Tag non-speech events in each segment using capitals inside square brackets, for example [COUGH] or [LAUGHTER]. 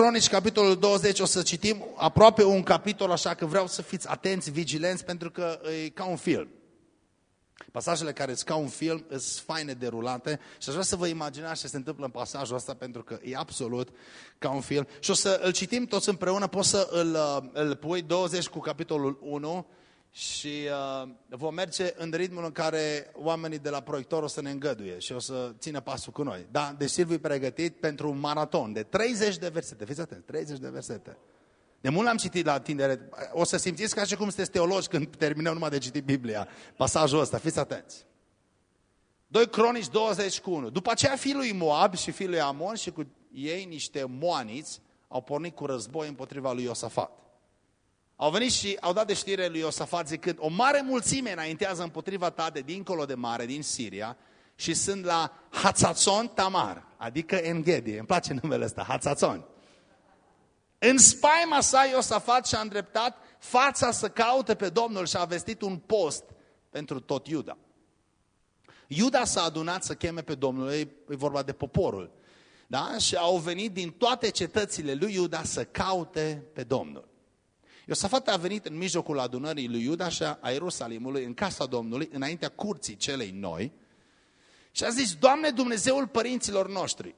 Cronici, capitolul 20, o să citim aproape un capitol, așa că vreau să fiți atenți, vigilenți, pentru că e ca un film. Pasajele care sunt ca un film sunt faine derulate și aș vrea să vă imaginați ce se întâmplă în pasajul ăsta pentru că e absolut ca un film. Și o să îl citim toți împreună, poți să îl, îl pui 20 cu capitolul 1 și uh, vom merge în ritmul în care oamenii de la proiector o să ne îngăduie și o să țină pasul cu noi. Da? Deci Silviu e pregătit pentru un maraton de 30 de versete. Fiți atenți, 30 de versete. De mult l-am citit la tinere. O să simțiți ca și cum sunteți teologi când terminăm numai de citit Biblia. Pasajul ăsta, fiți atenți. 2 Cronici 20 cu 1. După aceea fiul lui Moab și fiul lui Amon și cu ei niște moaniți au pornit cu război împotriva lui Iosafat. Au venit și au dat de știre lui Iosafat zicând, o mare mulțime înaintează împotriva ta de dincolo de mare, din Siria, și sunt la Hatzațon Tamar, adică Enghedi. Îmi place numele ăsta, Hatzațon. În spaima sa Iosafat și-a îndreptat fața să caute pe Domnul și a vestit un post pentru tot Iuda. Iuda s-a adunat să cheme pe Domnul, e vorba de poporul. Da? Și au venit din toate cetățile lui Iuda să caute pe Domnul. Iosafat a venit în mijlocul adunării lui Iuda și a Ierusalimului, în casa Domnului, înaintea curții celei noi, și a zis, Doamne Dumnezeul părinților noștri,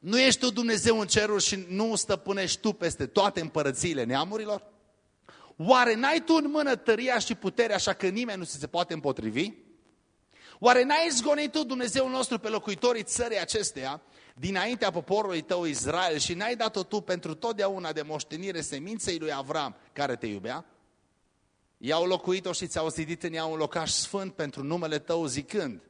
nu ești tu Dumnezeu în cerul și nu stăpânești tu peste toate împărățiile neamurilor? Oare n-ai tu în mână tăria și puterea așa că nimeni nu se poate împotrivi? Oare n-ai zgonit tu Dumnezeul nostru pe locuitorii țării acesteia dinaintea poporului tău Israel și n-ai dat-o tu pentru totdeauna de moștenire seminței lui Avram care te iubea? I-au locuit-o și ți-au zidit în ea un locaș sfânt pentru numele tău zicând,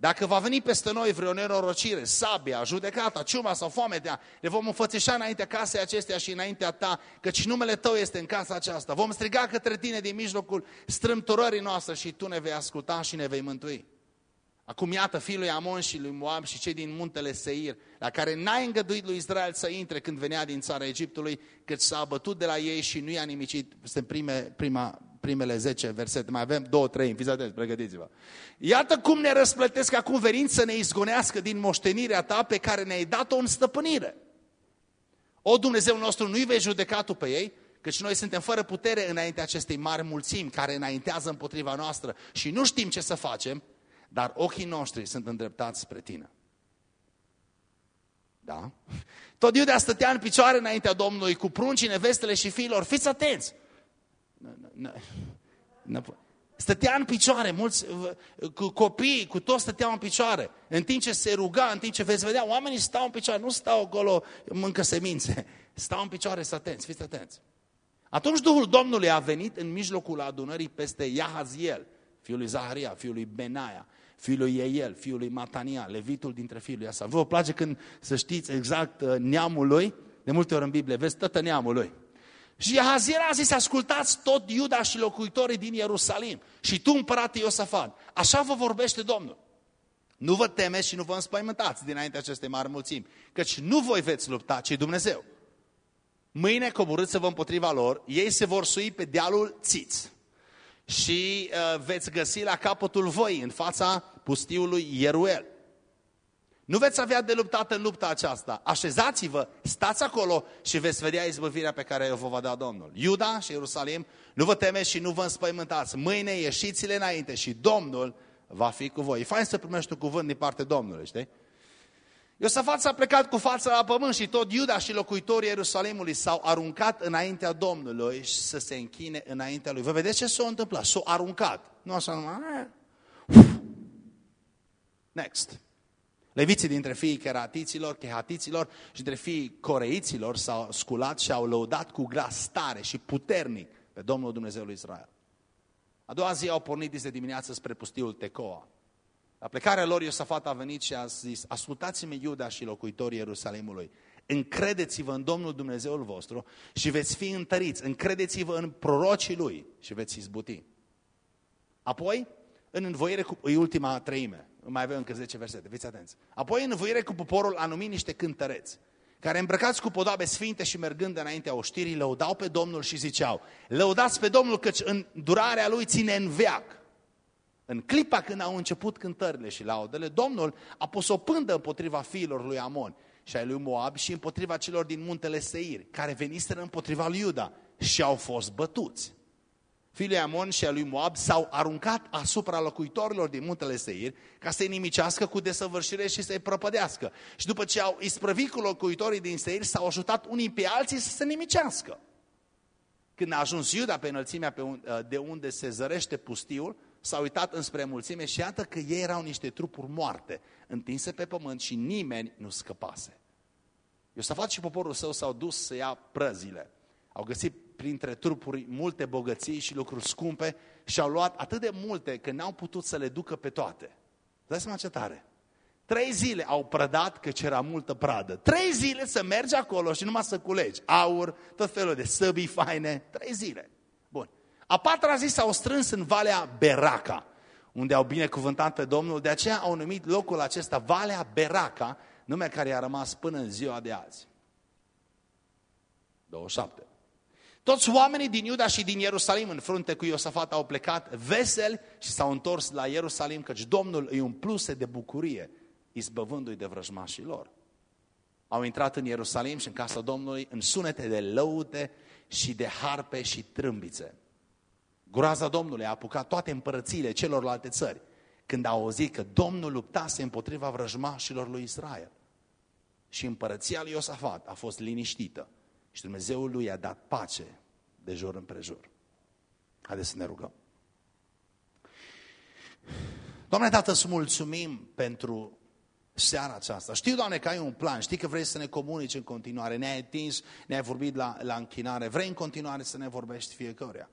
dacă va veni peste noi vreo nenorocire, sabia, judecata, ciuma sau foametea, le vom înfățișa înaintea casei acesteia și înaintea ta, căci numele tău este în casa aceasta. Vom striga către tine din mijlocul strâmtorării noastre și tu ne vei asculta și ne vei mântui. Acum iată fiul lui Amon și lui Moab și cei din muntele Seir, la care n-ai îngăduit lui Israel să intre când venea din țara Egiptului, căci s-a abătut de la ei și nu i-a nimicit. Sunt prime, prima, primele 10 versete, mai avem două, trei, fiți atenți, pregătiți-vă. Iată cum ne răsplătesc acum venind să ne izgonească din moștenirea ta pe care ne-ai dat-o în stăpânire. O, Dumnezeu nostru, nu-i vei judeca tu pe ei, căci noi suntem fără putere înainte acestei mari mulțimi care înaintează împotriva noastră și nu știm ce să facem, dar ochii noștri sunt îndreptați spre tine. Da? Tot Iudea stătea în picioare înaintea Domnului cu pruncii, nevestele și fiilor. Fiți atenți! Stătea în picioare, mulți cu copii, cu toți stăteau în picioare. În timp ce se ruga, în timp ce veți vedea, oamenii stau în picioare, nu stau acolo, mâncă semințe. [LAUGHS] Stau în picioare, să atenți, fiți atenți. Atunci Duhul Domnului a venit în mijlocul adunării peste Iahaziel, fiul lui Zaharia, fiul lui Benaia, fiul lui Eiel, fiul lui Matania, levitul dintre fiul lui Asa. Vă place când să știți exact uh, neamul lui? De multe ori în Biblie vezi tot neamul lui. Și Ahaziel a zis, ascultați tot Iuda și locuitorii din Ierusalim și tu împărate Iosafat. Așa vă vorbește Domnul. Nu vă temeți și nu vă înspăimântați dinainte acestei mari mulțimi, căci nu voi veți lupta, ci Dumnezeu. Mâine coborâți să vă împotriva lor, ei se vor sui pe dealul Țiți și uh, veți găsi la capătul voi, în fața pustiului Ieruel. Nu veți avea de luptat în lupta aceasta. Așezați-vă, stați acolo și veți vedea izbăvirea pe care o vă va da Domnul. Iuda și Ierusalim, nu vă temeți și nu vă înspăimântați. Mâine ieșiți-le înainte și Domnul va fi cu voi. E fain să primești un cuvânt din partea Domnului, știi? Iosafat s-a plecat cu fața la pământ și tot Iuda și locuitorii Ierusalimului s-au aruncat înaintea Domnului și să se închine înaintea lui. Vă vedeți ce s-a întâmplat? S-au aruncat. Nu așa numai... Next. Leviții dintre fiii keratiților, chehatiților și dintre fiii coreiților s-au sculat și au lăudat cu glas tare și puternic pe Domnul Dumnezeul Israel. A doua zi au pornit de dimineață spre pustiul Tecoa. La plecarea lor, Iosafat a venit și a zis, ascultați-mă Iuda și locuitorii Ierusalimului, încredeți-vă în Domnul Dumnezeul vostru și veți fi întăriți, încredeți-vă în prorocii Lui și veți izbuti. Apoi, în învoire cu, e ultima treime, mai avem încă 10 versete, fiți atenți. Apoi, în învoire cu poporul, a numit niște cântăreți, care îmbrăcați cu podoabe sfinte și mergând înaintea oștirii, lăudau pe Domnul și ziceau, lăudați pe Domnul căci în durarea Lui ține în veac. În clipa când au început cântările și laudele, Domnul a pus o pândă împotriva fiilor lui Amon și ai lui Moab și împotriva celor din muntele Seir, care veniseră împotriva lui Iuda și au fost bătuți. Fiii Amon și a lui Moab s-au aruncat asupra locuitorilor din muntele Seir ca să-i nimicească cu desăvârșire și să-i prăpădească. Și după ce au isprăvit cu locuitorii din Seir, s-au ajutat unii pe alții să se nimicească. Când a ajuns Iuda pe înălțimea de unde se zărește pustiul, s-a uitat înspre mulțime și iată că ei erau niște trupuri moarte, întinse pe pământ și nimeni nu scăpase. Iosafat și poporul său s-au dus să ia prăzile. Au găsit printre trupuri multe bogății și lucruri scumpe și au luat atât de multe că n-au putut să le ducă pe toate. Dați seama ce tare. Trei zile au prădat că era multă pradă. Trei zile să mergi acolo și numai să culegi. Aur, tot felul de săbii faine. Trei zile. Bun. A patra zi s-au strâns în Valea Beraca, unde au binecuvântat pe Domnul. De aceea au numit locul acesta Valea Beraca, nume care a rămas până în ziua de azi. 27. Toți oamenii din Iuda și din Ierusalim în frunte cu Iosafat au plecat veseli și s-au întors la Ierusalim, căci Domnul îi umpluse de bucurie, izbăvându-i de vrăjmașii lor. Au intrat în Ierusalim și în casa Domnului în sunete de lăute și de harpe și trâmbițe. Groaza Domnului a apucat toate împărățiile celorlalte țări când au auzit că Domnul luptase împotriva vrăjmașilor lui Israel. Și împărăția lui Iosafat a fost liniștită și Dumnezeul lui a dat pace de jur împrejur. Haideți să ne rugăm. Doamne Tată, îți mulțumim pentru seara aceasta. Știu, Doamne, că ai un plan, știi că vrei să ne comunici în continuare, ne-ai atins, ne-ai vorbit la, la închinare, vrei în continuare să ne vorbești fiecăruia.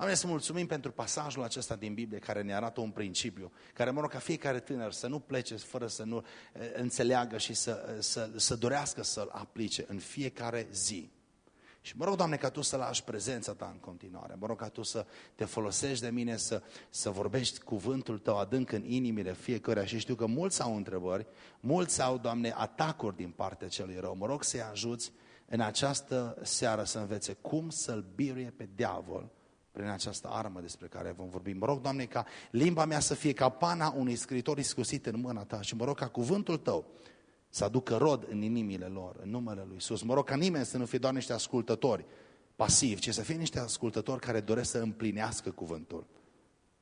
Doamne, să mulțumim pentru pasajul acesta din Biblie care ne arată un principiu, care mă rog ca fiecare tânăr să nu plece fără să nu înțeleagă și să, să, să dorească să-l aplice în fiecare zi. Și mă rog, Doamne, ca Tu să lași prezența Ta în continuare. Mă rog ca Tu să te folosești de mine, să, să vorbești cuvântul Tău adânc în inimile fiecăruia. Și știu că mulți au întrebări, mulți au, Doamne, atacuri din partea celui rău. Mă rog să-i ajuți în această seară să învețe cum să-l biruie pe diavol prin această armă despre care vom vorbi. Mă rog, Doamne, ca limba mea să fie ca pana unui scriitor iscusit în mâna Ta și mă rog ca cuvântul Tău să aducă rod în inimile lor, în numele Lui Iisus. Mă rog ca nimeni să nu fie doar niște ascultători pasivi, ci să fie niște ascultători care doresc să împlinească cuvântul.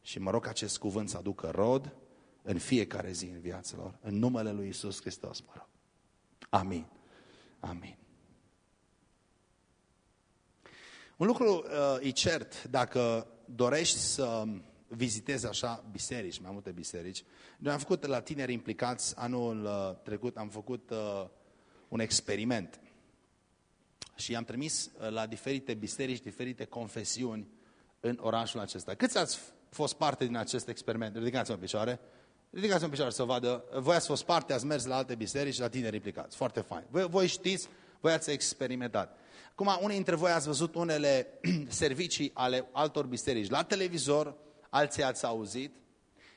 Și mă rog ca acest cuvânt să aducă rod în fiecare zi în viața lor. În numele Lui Iisus Hristos, mă rog. Amin. Amin. Un lucru uh, e cert, dacă dorești să vizitezi așa biserici, mai multe biserici. Noi am făcut la tineri implicați, anul uh, trecut am făcut uh, un experiment și i-am trimis uh, la diferite biserici, diferite confesiuni în orașul acesta. Câți ați fost parte din acest experiment? Ridicați-mă în picioare. Ridicați-mă în picioare să vadă. Voi ați fost parte, ați mers la alte biserici, la tineri implicați. Foarte fain. Voi, voi știți, voi ați experimentat. Acum, unii dintre voi ați văzut unele [CLEARS THROAT] servicii ale altor biserici la televizor, alții ați auzit.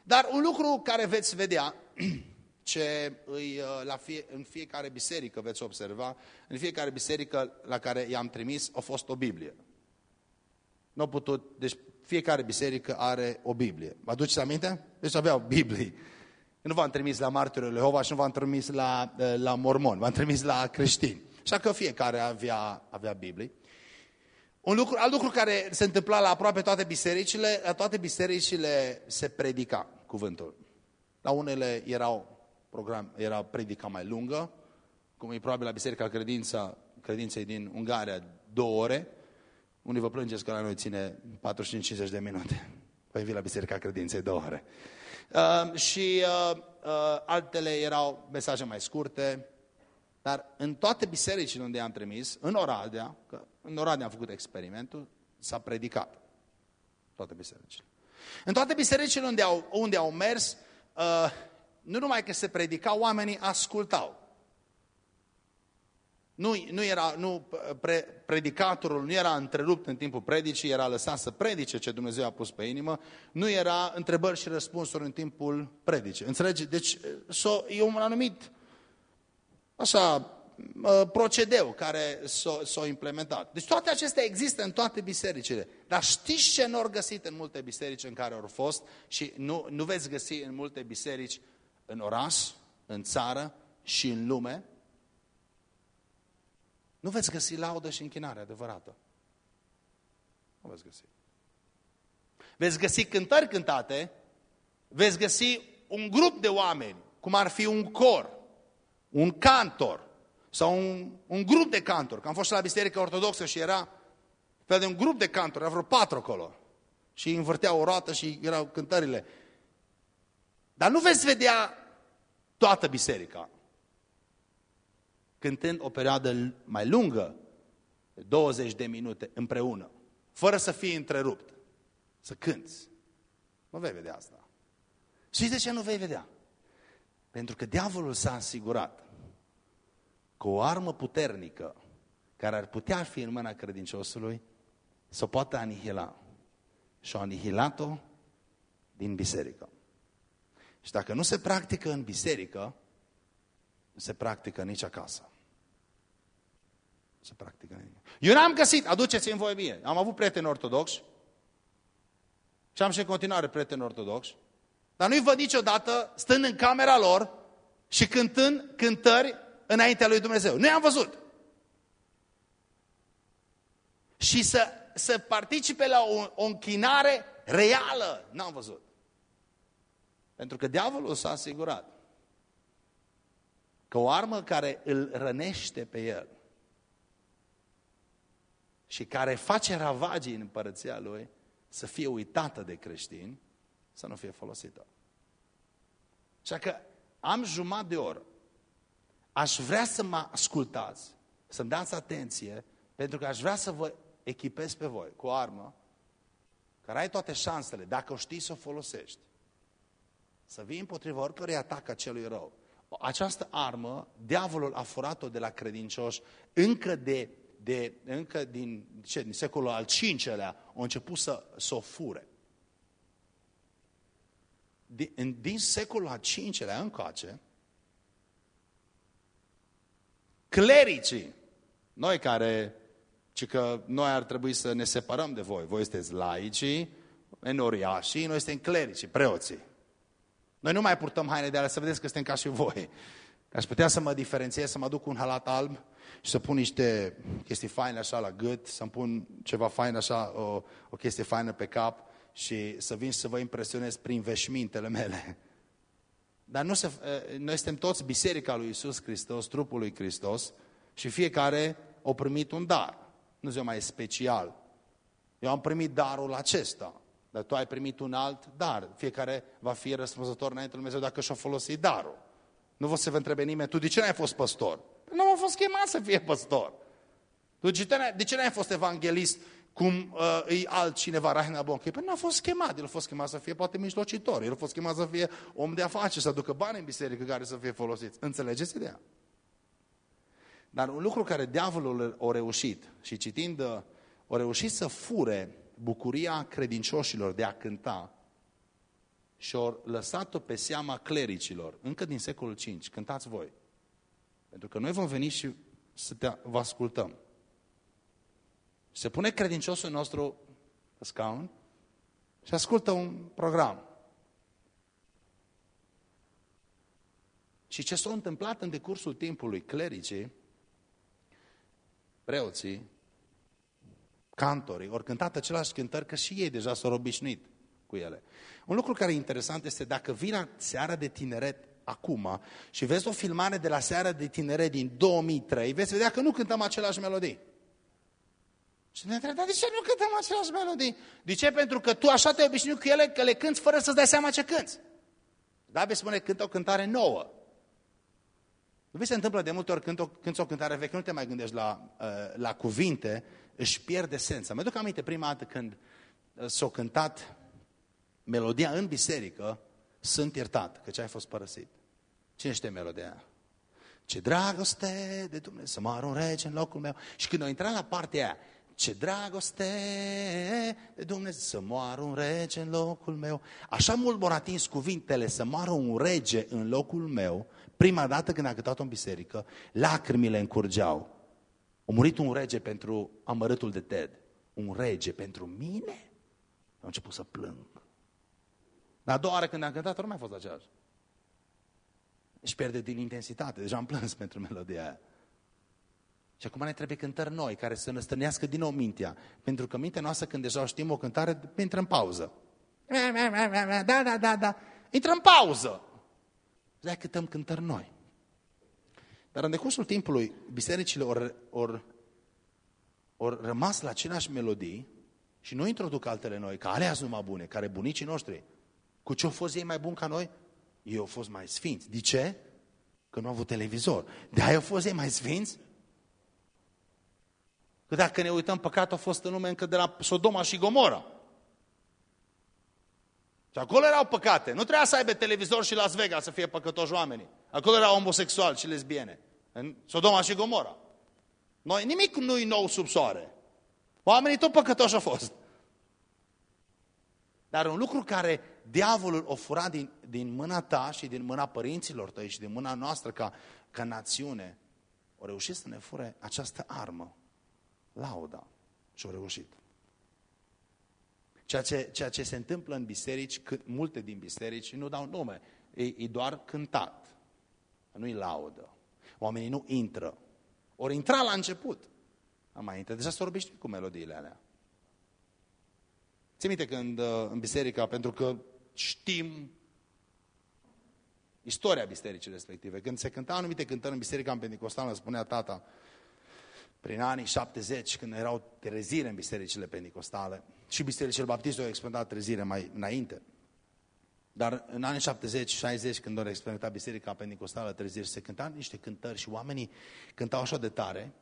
Dar un lucru care veți vedea, [CLEARS THROAT] ce îi, uh, la fie, în fiecare biserică veți observa, în fiecare biserică la care i-am trimis a fost o Biblie. Nu putut, deci fiecare biserică are o Biblie. Vă aduceți aminte? Deci aveau Biblii. Nu v-am trimis la martirul Jehova și nu v-am trimis la, uh, la mormon, v-am trimis la creștini. Așa că fiecare avea, avea Biblie. Un lucru, alt lucru care se întâmpla la aproape toate bisericile, la toate bisericile se predica cuvântul. La unele erau program, era predica mai lungă, cum e probabil la Biserica Credința, Credinței din Ungaria, două ore. Unii vă plângeți că la noi ține 45-50 de minute. Păi vii la Biserica Credinței două ore. Uh, și uh, uh, altele erau mesaje mai scurte, dar în toate bisericile unde am trimis, în Oradea, că în Oradea am făcut experimentul, s-a predicat. Toate bisericile. În toate bisericile unde au, unde au mers, uh, nu numai că se predicau, oamenii ascultau. Nu, nu era, nu, pre, predicatorul nu era întrerupt în timpul predicii, era lăsat să predice ce Dumnezeu a pus pe inimă, nu era întrebări și răspunsuri în timpul predicii. Înțelegi? Deci so, e un anumit așa, procedeu care s-a implementat. Deci toate acestea există în toate bisericile. Dar știți ce nu au găsit în multe biserici în care au fost și nu, nu veți găsi în multe biserici în oraș, în țară și în lume? Nu veți găsi laudă și închinare adevărată. Nu veți găsi. Veți găsi cântări cântate, veți găsi un grup de oameni, cum ar fi un cor, un cantor sau un, un grup de cantori. Că am fost la biserică ortodoxă și era fel de un grup de cantori, era vreo patru acolo. Și învârteau o roată și erau cântările. Dar nu veți vedea toată biserica cântând o perioadă mai lungă, 20 de minute împreună, fără să fie întrerupt, să cânți. Nu vei vedea asta. Și de ce nu vei vedea? Pentru că diavolul s-a asigurat că o armă puternică care ar putea fi în mâna credinciosului să o poată anihila. Și a anihilat-o din biserică. Și dacă nu se practică în biserică, nu se practică nici acasă. Nu se practică nici. Eu n-am găsit, aduceți-mi voi mie. Am avut prieteni ortodoxi și am și în continuare prieteni ortodoxi, dar nu-i văd niciodată stând în camera lor și cântând cântări înaintea lui Dumnezeu. Nu i-am văzut. Și să, să participe la o, o închinare reală. N-am văzut. Pentru că diavolul s-a asigurat că o armă care îl rănește pe el și care face ravagii în împărăția lui să fie uitată de creștini, să nu fie folosită. Așa că am jumătate de oră. Aș vrea să mă ascultați, să-mi dați atenție, pentru că aș vrea să vă echipez pe voi cu o armă care ai toate șansele, dacă o știi să o folosești, să vii împotriva oricărui atac a celui rău. Această armă, diavolul a furat-o de la credincioși încă, de, de, încă din, ce, din secolul al V-lea, au început să, să o fure. Din, din secolul al V-lea încoace, clericii, noi care, ci că noi ar trebui să ne separăm de voi, voi sunteți laicii, enoriașii, noi suntem clericii, preoții. Noi nu mai purtăm haine de alea, să vedeți că suntem ca și voi. Aș putea să mă diferențiez, să mă duc cu un halat alb și să pun niște chestii faine așa la gât, să-mi pun ceva fain așa, o, o chestie faină pe cap și să vin și să vă impresionez prin veșmintele mele. Dar nu se, noi suntem toți biserica lui Isus Hristos, trupul lui Hristos și fiecare a primit un dar. Nu ziua mai special. Eu am primit darul acesta. Dar tu ai primit un alt dar. Fiecare va fi răspunzător înainte lui Dumnezeu dacă și-a folosit darul. Nu vă să vă întrebe nimeni, tu de ce n-ai fost păstor? Nu am fost chemat să fie păstor. Tu de ce n-ai fost evanghelist cum uh, e altcineva, Rahina Bonche? Păi nu a fost chemat, el a fost chemat să fie poate mijlocitor, el a fost chemat să fie om de afaceri, să aducă bani în biserică care să fie folosiți. Înțelegeți ideea? Dar un lucru care diavolul a reușit și citind, uh, a reușit să fure bucuria credincioșilor de a cânta și au lăsat-o pe seama clericilor, încă din secolul V. Cântați voi. Pentru că noi vom veni și să te, vă ascultăm. Se pune credinciosul nostru pe scaun și ascultă un program. Și ce s-a întâmplat în decursul timpului, clericii, preoții, cantorii, ori cântat același cântări, că și ei deja s-au obișnuit cu ele. Un lucru care e interesant este dacă vii la seara de tineret acum și vezi o filmare de la seara de tineret din 2003, veți vedea că nu cântăm același melodii. Și ne întreb, dar de ce nu cântăm același melodii? De ce? Pentru că tu așa te-ai obișnuit cu ele că le cânți fără să-ți dai seama ce cânți. David spune, cântă o cântare nouă. Nu vi se întâmplă de multe ori când o, când o cântare veche, nu te mai gândești la, uh, la cuvinte, își pierde sensa. Mă duc aminte prima dată când uh, s-a cântat melodia în biserică, sunt iertat, că ce ai fost părăsit. Cine știe melodia Ce dragoste de Dumnezeu, să mă un rege în locul meu. Și când o intrat la partea aia, ce dragoste de Dumnezeu, să moară un rege în locul meu. Așa mult m atins cuvintele, să moară un rege în locul meu, prima dată când a cântat în biserică, lacrimile încurgeau. A murit un rege pentru amărâtul de Ted. Un rege pentru mine? Am început să plâng. Dar a doua oară când am cântat, nu mai a fost aceeași. Își pierde din intensitate. Deja am plâns [LAUGHS] pentru melodia aia. Și acum ne trebuie cântări noi, care să ne stârnească din nou mintea. Pentru că mintea noastră, când deja știm o cântare, intră în pauză. Da, da, da, da. Intră în pauză. De cântăm cântări noi. Dar în decursul timpului, bisericile ori, ori, ori rămas la aceleași melodii și nu introduc altele noi, că alea sunt numai bune, care bunicii noștri. Cu ce au fost ei mai buni ca noi? Ei au fost mai sfinți. De ce? Că nu au avut televizor. De aia au fost ei mai sfinți? Că dacă ne uităm, păcatul a fost în lume încă de la Sodoma și Gomora. Și acolo erau păcate. Nu trebuia să aibă televizor și Las Vegas să fie păcătoși oamenii. Acolo erau homosexuali și lesbiene. În Sodoma și Gomora. Noi, nimic nu-i nou sub soare. Oamenii tot păcătoși au fost. Dar un lucru care diavolul o fura din, din mâna ta și din mâna părinților tăi și din mâna noastră ca, ca națiune, o reușit să ne fure această armă, lauda. Și o reușit. Ceea ce, ceea ce se întâmplă în biserici, cât, multe din biserici, nu dau nume, e, e doar cântat. Nu-i laudă. Oamenii nu intră. Ori intra la început. Am mai intră. Deja s-a obișnuit cu melodiile alea. Ți minte când uh, în biserica, pentru că știm istoria bisericii respective, când se cântau anumite cântări în biserica în Pentecostală, spunea tata, prin anii 70, când erau trezire în bisericile pentecostale, și bisericile baptiste au experimentat trezire mai înainte. Dar în anii 70-60, când au experimentat biserica pentecostală trezire, se cântau niște cântări și oamenii cântau așa de tare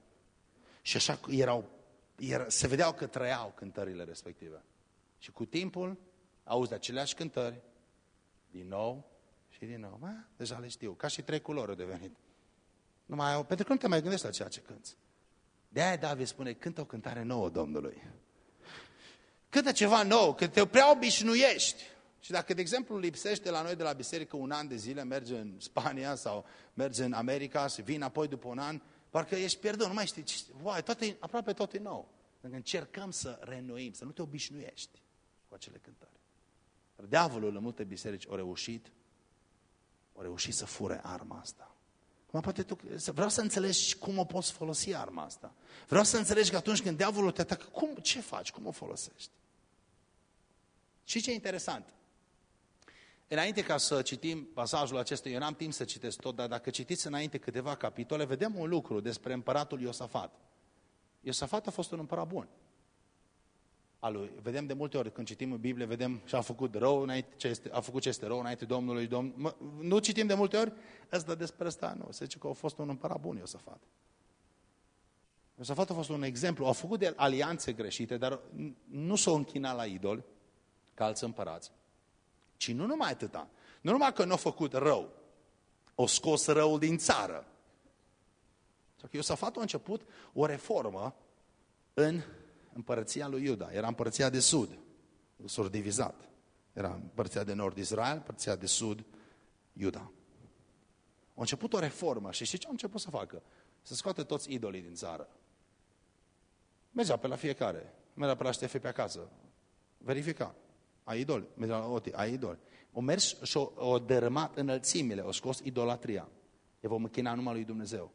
și așa erau, era, se vedeau că trăiau cântările respective. Și cu timpul auzi aceleași cântări, din nou și din nou. Mă, deja le știu, ca și trei culori au devenit. Nu mai au, pentru că nu te mai gândești la ceea ce cânți. De aia David spune, cântă o cântare nouă Domnului. Cântă ceva nou, că te prea obișnuiești. Și dacă, de exemplu, lipsește la noi de la biserică un an de zile, merge în Spania sau merge în America și vine apoi după un an, parcă ești pierdut, nu mai știi, uai, toate, aproape tot e nou. Dacă încercăm să renoim, să nu te obișnuiești cu acele cântări. Dar diavolul în multe biserici a reușit, a reușit să fure arma asta. Acum, poate tu, vreau să înțelegi cum o poți folosi arma asta. Vreau să înțelegi că atunci când diavolul te atacă, cum, ce faci, cum o folosești? Și ce e interesant? Înainte ca să citim pasajul acesta, eu n-am timp să citesc tot, dar dacă citiți înainte câteva capitole, vedem un lucru despre împăratul Iosafat. Iosafat a fost un împărat bun a lui. Vedem de multe ori când citim în Biblie, vedem și a făcut rău înainte, ce este, a făcut ce este rău înainte Domnului. Domn... Mă, nu citim de multe ori? Asta despre asta nu. Se zice că a fost un împărat bun Iosafat. Iosafat a fost un exemplu. A făcut de alianțe greșite, dar nu s-a închinat la idoli, ca alți împărați. Ci nu numai atâta. Nu numai că nu a făcut rău, o scos răul din țară. Iosafat a început o reformă în împărăția lui Iuda. Era împărăția de sud. S-au divizat. Era împărăția de nord Israel, împărăția de sud Iuda. A început o reformă și știți ce a început să facă? Să scoate toți idolii din țară. Mergea pe la fiecare. Mergea pe la Ștefe pe acasă. Verifica. Ai idoli. Mergea la Oti. Ai idoli. O mers și o, o dărâmat înălțimile. O scos idolatria. E vom închina numai lui Dumnezeu.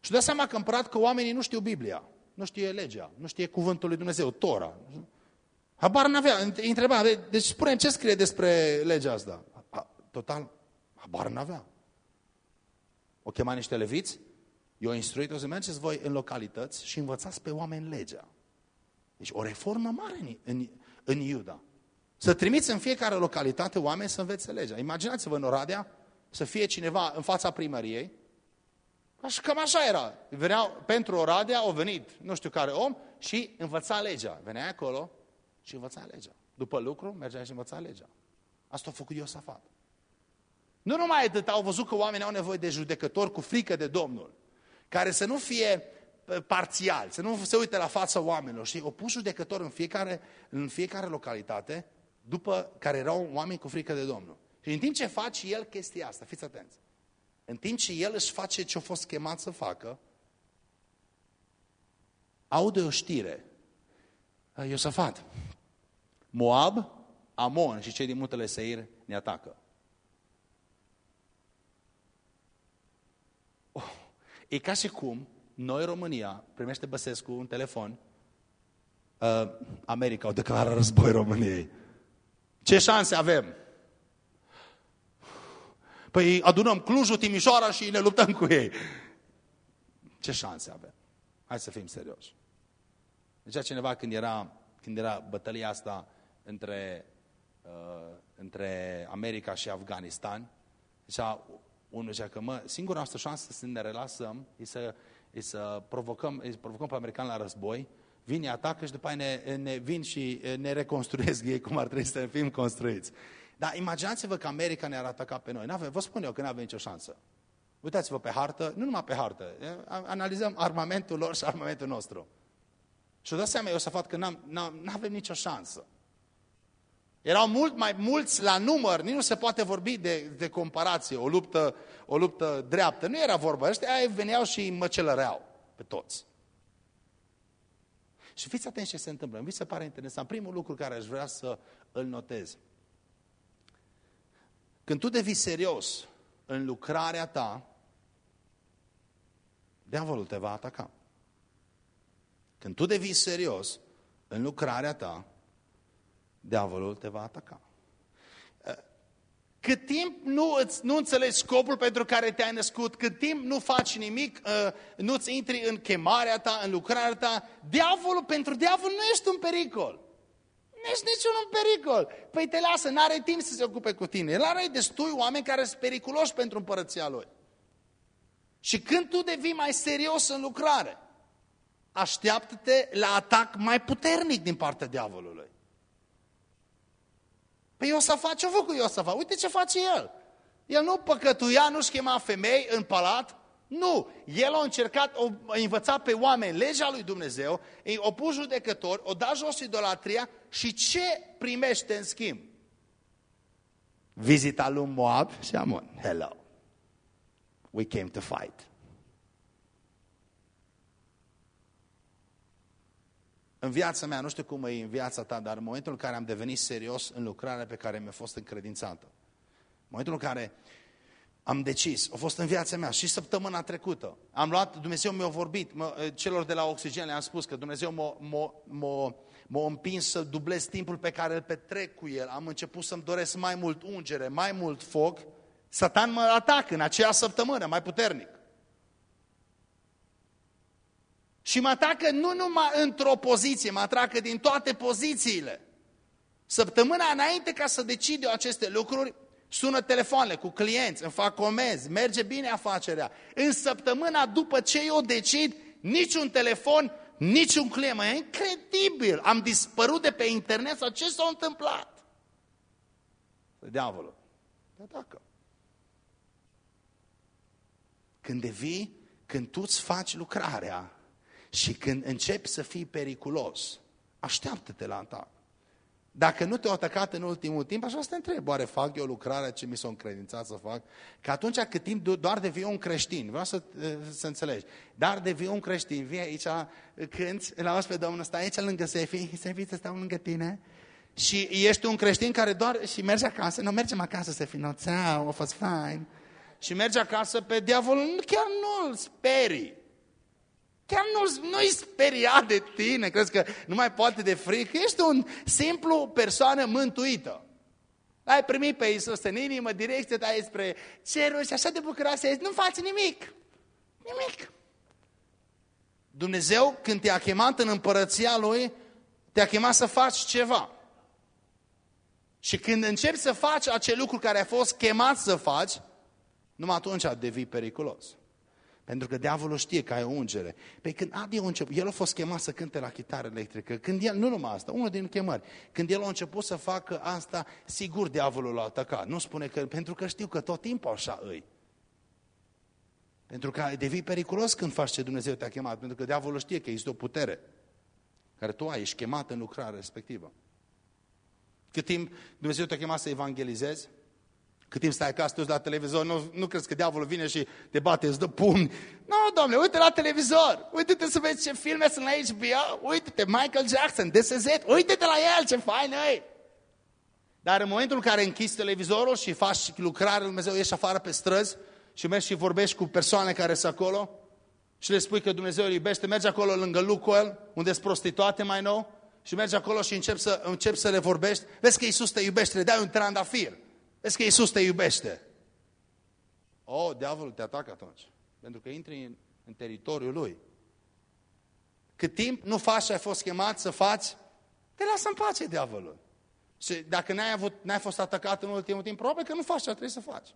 Și dă seama că împărat că oamenii nu știu Biblia nu știe legea, nu știe cuvântul lui Dumnezeu, Tora. Habar n-avea, întreba, deci spune ce scrie despre legea asta? Total, habar n-avea. O chema niște leviți, i-au instruit, o să mergeți voi în localități și învățați pe oameni legea. Deci o reformă mare în, în, în Iuda. Să trimiți în fiecare localitate oameni să învețe legea. Imaginați-vă în Oradea să fie cineva în fața primăriei Așa, cam așa era. Veneau, pentru Oradea au venit nu știu care om și învăța legea. Venea acolo și învăța legea. După lucru, mergea și învăța legea. Asta a făcut Iosafat. Nu numai atât, au văzut că oamenii au nevoie de judecători cu frică de Domnul, care să nu fie parțial, să nu se uite la fața oamenilor. Și au pus judecători în fiecare, în fiecare localitate, după care erau oameni cu frică de Domnul. Și în timp ce face el chestia asta, fiți atenți, în timp ce el își face ce a fost chemat să facă, aude o știre. Iosafat, Moab, Amon și cei din mutele Seir ne atacă. Oh, e ca și cum noi România, primește Băsescu un telefon, uh, America o declară război României. Ce șanse avem? Păi adunăm Clujul, Timișoara și ne luptăm cu ei. Ce șanse avem? Hai să fim serioși. Deci cineva când era, când era bătălia asta între, uh, între America și Afganistan, zicea, unul zicea că, mă, singura noastră șansă să ne relasăm e să, e să provocăm, e să provocăm pe americani la război, vin, atacă și după aia ne, ne vin și ne reconstruiesc ei cum ar trebui să fim construiți. Dar imaginați-vă că America ne-ar ataca pe noi. N-ave, vă spun eu că nu avem nicio șansă. Uitați-vă pe hartă, nu numai pe hartă, analizăm armamentul lor și armamentul nostru. Și o dați seama, Iosafat, că nu avem nicio șansă. Erau mult mai mulți la număr, nici nu se poate vorbi de, de comparație, o luptă, o luptă dreaptă. Nu era vorba, ăștia veneau și îi măcelăreau pe toți. Și fiți atenți ce se întâmplă. Mi se pare interesant. Primul lucru care aș vrea să îl notez. Când tu devii serios în lucrarea ta, diavolul te va ataca. Când tu devii serios în lucrarea ta, diavolul te va ataca. Cât timp nu, îți, nu înțelegi scopul pentru care te-ai născut, cât timp nu faci nimic, uh, nu-ți intri în chemarea ta, în lucrarea ta, diavolul, pentru diavol nu ești un pericol. Nu ești niciun un pericol. Păi te lasă, n-are timp să se ocupe cu tine. El are destui oameni care sunt periculoși pentru împărăția lui. Și când tu devii mai serios în lucrare, așteaptă-te la atac mai puternic din partea diavolului. Păi Iosafat, ce-a făcut Iosafat? Uite ce face el. El nu păcătuia, nu schema femei în palat, nu. El a încercat, a învățat pe oameni legea lui Dumnezeu, o pus judecători, o dat jos idolatria și ce primește în schimb? Vizita lui Moab și Amon. Hello. We came to fight. În viața mea, nu știu cum e în viața ta, dar în momentul în care am devenit serios în lucrarea pe care mi-a fost încredințată, în momentul în care am decis, a fost în viața mea și săptămâna trecută, am luat, Dumnezeu mi-a vorbit, mă, celor de la Oxigen le-am spus că Dumnezeu m-a împins să dublez timpul pe care îl petrec cu El, am început să-mi doresc mai mult ungere, mai mult foc, Satan mă atacă în aceea săptămână, mai puternic. Și mă atacă nu numai într-o poziție, mă atacă din toate pozițiile. Săptămâna înainte ca să decid eu aceste lucruri, sună telefoanele cu clienți, îmi fac comenzi, merge bine afacerea. În săptămâna după ce eu decid, niciun telefon, niciun client. E incredibil! Am dispărut de pe internet sau ce s-a întâmplat? Diavolul. Te atacă. Când devii, când tu îți faci lucrarea, și când începi să fii periculos, așteaptă-te la atac. Dacă nu te-au atacat în ultimul timp, așa să te întreb, oare fac eu lucrarea ce mi s-a încredințat să fac? Că atunci cât timp doar devii un creștin, vreau să, să înțelegi, dar devii un creștin, vii aici, când la pe Domnul, stai aici lângă Sefi, [LAUGHS] Sefi să stau lângă tine, și ești un creștin care doar și merge acasă, nu mergem acasă Sefi, nu, ți-au, a fost fain, și merge acasă pe diavol, chiar nu-l sperii. Chiar nu, nu-i speriat de tine, crezi că nu mai poate de frică? Ești un simplu persoană mântuită. Ai primit pe Iisus în inimă, direcția ta spre cerul și așa de bucuroasă ești, nu faci nimic. Nimic. Dumnezeu, când te-a chemat în împărăția Lui, te-a chemat să faci ceva. Și când începi să faci acel lucru care a fost chemat să faci, numai atunci devii periculos. Pentru că diavolul știe că ai o ungere. Păi când Adi a început, el a fost chemat să cânte la chitară electrică. Când el, nu numai asta, unul din chemări. Când el a început să facă asta, sigur diavolul l-a atacat. Nu spune că, pentru că știu că tot timpul așa îi. Pentru că devii periculos când faci ce Dumnezeu te-a chemat. Pentru că diavolul știe că există o putere care tu ai, ești chemat în lucrarea respectivă. Cât timp Dumnezeu te-a chemat să evangelizezi, cât timp stai acasă, tu la televizor, nu, nu crezi că diavolul vine și te bate, îți dă pumni. Nu, domnule, uite la televizor, uite-te să vezi ce filme sunt la HBO, uite-te, Michael Jackson, This is it, uite-te la el, ce fain e. Dar în momentul în care închizi televizorul și faci lucrare Lui Dumnezeu, ieși afară pe străzi și mergi și vorbești cu persoane care sunt acolo, și le spui că Dumnezeu îl iubește, mergi acolo lângă Lucoel, unde sunt prostituate mai nou, și mergi acolo și începi să, începi să le vorbești, vezi că Iisus te iubește, le dai un trandafir, vezi că Iisus te iubește. O, oh, diavolul te atacă atunci, pentru că intri în, în teritoriul lui. Cât timp nu faci ce ai fost chemat să faci, te lasă în pace diavolul. Și dacă n-ai, avut, n-ai fost atacat în ultimul timp, probabil că nu faci ce trebuie să faci.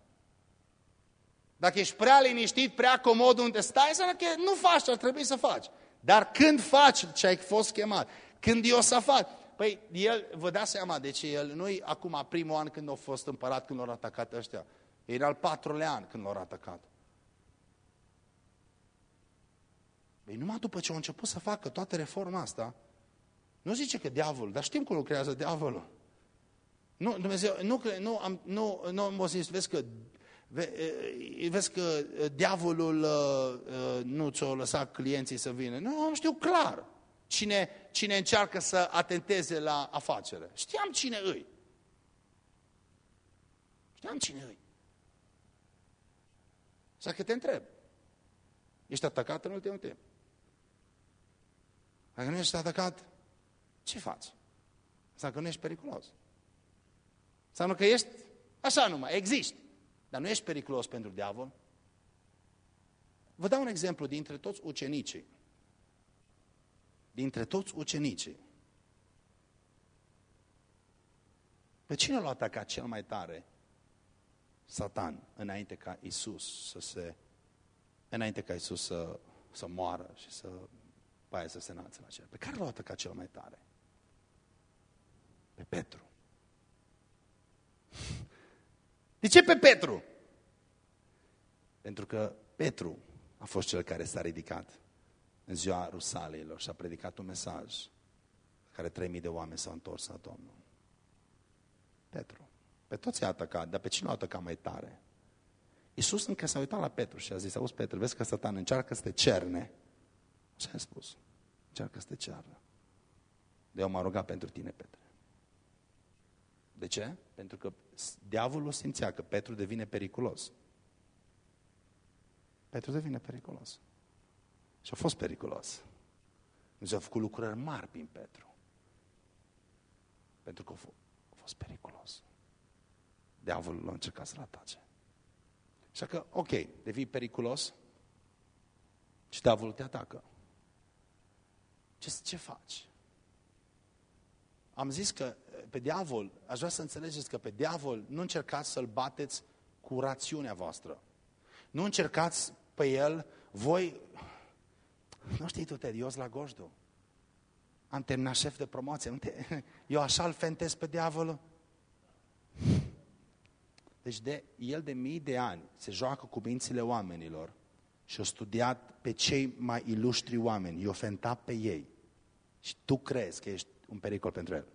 Dacă ești prea liniștit, prea comod unde stai, înseamnă că nu faci ce ar trebui să faci. Dar când faci ce ai fost chemat, când eu să fac, păi el, vă dați seama, deci el nu-i acum primul an când a fost împărat, când l-au atacat ăștia. E al patrulea an când l-au atacat. Păi numai după ce au început să facă toată reforma asta, nu zice că diavolul, dar știm cum lucrează diavolul. Nu, Dumnezeu, nu, nu, am, nu, nu am zis, vezi că, vezi că diavolul nu ți-o lăsat clienții să vină. Nu, am știu clar cine, cine încearcă să atenteze la afacere. Știam cine îi. Știam cine îi. Să că te întreb. Ești atacat în ultimul timp. Dacă nu ești atacat, ce faci? Înseamnă că nu ești periculos. Înseamnă că ești așa numai, existi. Dar nu ești periculos pentru diavol. Vă dau un exemplu dintre toți ucenicii. Dintre toți ucenicii. Pe cine l-a atacat cel mai tare? Satan, înainte ca Isus să se... Înainte ca Isus să, să moară și să aia să se înalțe la cer. Pe care l-a atacat cel mai tare? Pe Petru. [LAUGHS] De ce pe Petru? Pentru că Petru a fost cel care s-a ridicat în ziua Rusaleilor și a predicat un mesaj care 3000 de oameni s-au întors la Domnul. Petru. Pe toți i-a atacat, dar pe cine l-a atacat mai tare? Iisus încă s-a uitat la Petru și a zis, auzi Petru, vezi că Satan încearcă să te cerne. Ce a spus? Încearcă să te ceară. De eu m-a rugat pentru tine, Petre. De ce? Pentru că diavolul simțea că Petru devine periculos. Petru devine periculos. Și a fost periculos. Dumnezeu a făcut lucrări mari prin Petru. Pentru că a fost periculos. Diavolul a încercat să-l atace. Așa că, ok, devii periculos și diavolul te atacă. Ce, ce faci? Am zis că pe diavol, aș vrea să înțelegeți că pe diavol nu încercați să-l bateți cu rațiunea voastră. Nu încercați pe el, voi, nu știi tu, tedios la gojdu. Am terminat șef de promoție. Nu te, [LAUGHS] eu așa îl fentez pe diavolul. Deci de, el de mii de ani se joacă cu mințile oamenilor și a studiat pe cei mai ilustri oameni, i-a fentat pe ei. Și tu crezi că ești un pericol pentru el,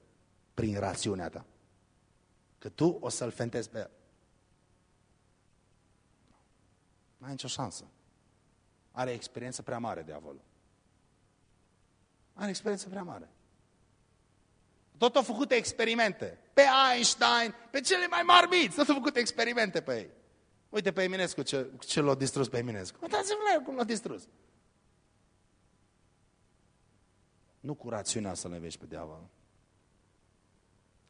prin rațiunea ta. Că tu o să-l fentezi pe el. Nu ai nicio șansă. Are experiență prea mare, diavolul. Are experiență prea mare. Tot au făcut experimente. Pe Einstein, pe cele mai mari miți, tot au făcut experimente pe ei. Uite pe Eminescu ce, ce l-a distrus pe Eminescu. Uitați-vă la el cum l-a distrus. Nu cu rațiunea să ne pe diavol.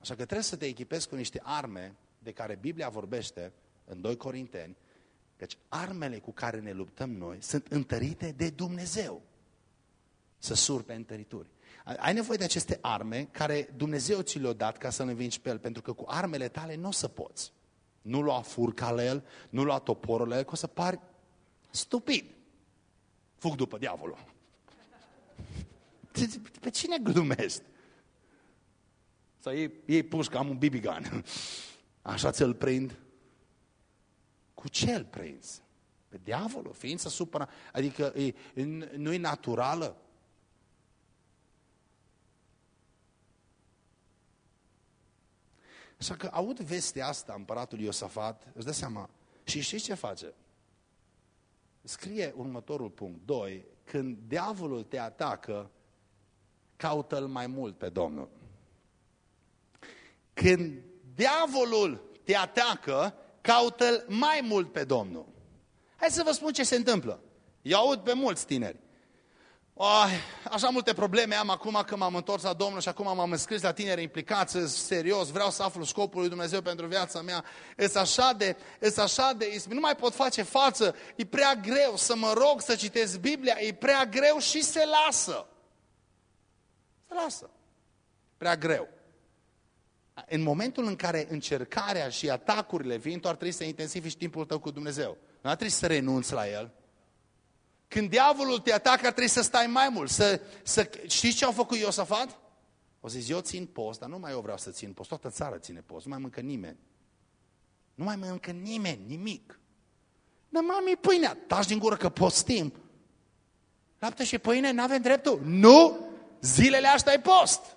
Așa că trebuie să te echipezi cu niște arme de care Biblia vorbește în 2 Corinteni, căci armele cu care ne luptăm noi sunt întărite de Dumnezeu. Să sur pe întărituri. Ai nevoie de aceste arme care Dumnezeu ți le-a dat ca să ne vinci pe el, pentru că cu armele tale nu o să poți. Nu lua furca la el, nu lua toporul la el, că o să pari stupid. Fug după diavolul. Pe cine glumești? Să iei, iei pușcă, am un BB gun. Așa ți-l prind? Cu ce îl prinzi? Pe diavolul, ființă supra... Adică e, nu e naturală? Așa că aud vestea asta împăratul Iosafat, îți dă seama, și știți ce face? Scrie următorul punct, 2, când diavolul te atacă, caută-L mai mult pe Domnul. Când diavolul te atacă, caută-L mai mult pe Domnul. Hai să vă spun ce se întâmplă. Eu aud pe mulți tineri. Oh, așa multe probleme am acum că m-am întors la Domnul și acum m-am înscris la tineri implicați, serios, vreau să aflu scopul lui Dumnezeu pentru viața mea. Ești așa de, ești așa de, nu mai pot face față, e prea greu să mă rog să citesc Biblia, e prea greu și se lasă. Se lasă. Prea greu. În momentul în care încercarea și atacurile vin, tu ar trebui să intensifici timpul tău cu Dumnezeu. Nu ar trebui să renunți la El. Când diavolul te atacă, trebuie să stai mai mult. Să, să... Știți ce au făcut Iosafat? O zis, eu țin post, dar nu mai eu vreau să țin post. Toată țara ține post, nu mai mâncă nimeni. Nu mai mănâncă nimeni, nimic. Dar mami, pâinea, taci din gură că postim. Lapte și pâine, nu avem dreptul. Nu! Zilele astea e post.